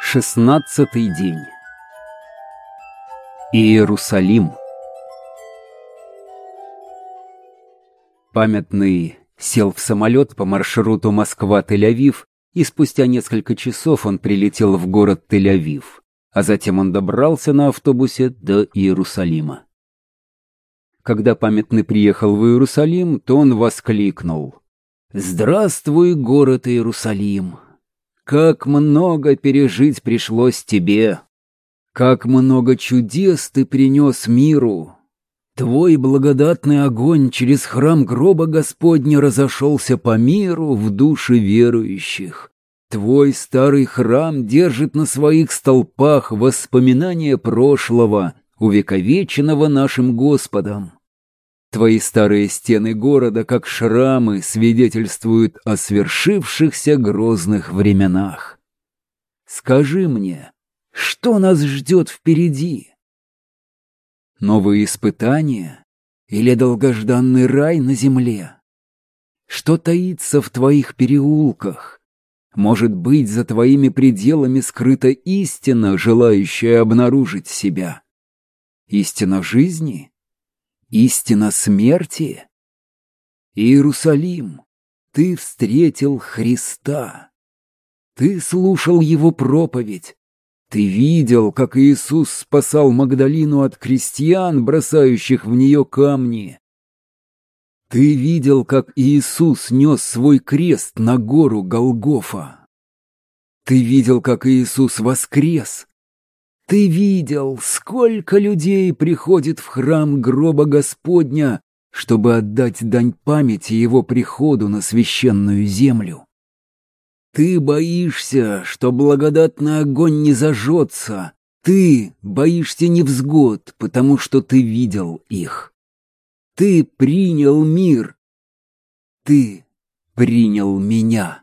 Шестнадцатый день. Иерусалим. Памятный сел в самолет по маршруту Москва-Тель-Авив, и спустя несколько часов он прилетел в город Тель-Авив, а затем он добрался на автобусе до Иерусалима. Когда памятный приехал в Иерусалим, то он воскликнул. «Здравствуй, город Иерусалим! Как много пережить пришлось тебе! Как много чудес ты принес миру! Твой благодатный огонь через храм гроба Господня разошелся по миру в души верующих. Твой старый храм держит на своих столпах воспоминания прошлого, увековеченного нашим Господом. Твои старые стены города, как шрамы, свидетельствуют о свершившихся грозных временах. Скажи мне, что нас ждет впереди? Новые испытания или долгожданный рай на земле? Что таится в твоих переулках? Может быть, за твоими пределами скрыта истина, желающая обнаружить себя? Истина жизни? Истина смерти? Иерусалим, ты встретил Христа. Ты слушал Его проповедь. Ты видел, как Иисус спасал Магдалину от крестьян, бросающих в нее камни. Ты видел, как Иисус нес свой крест на гору Голгофа. Ты видел, как Иисус воскрес, ты видел, сколько людей приходит в храм гроба Господня, чтобы отдать дань памяти его приходу на священную землю. Ты боишься, что благодатный огонь не зажжется. Ты боишься невзгод, потому что ты видел их. Ты принял мир. Ты принял мир.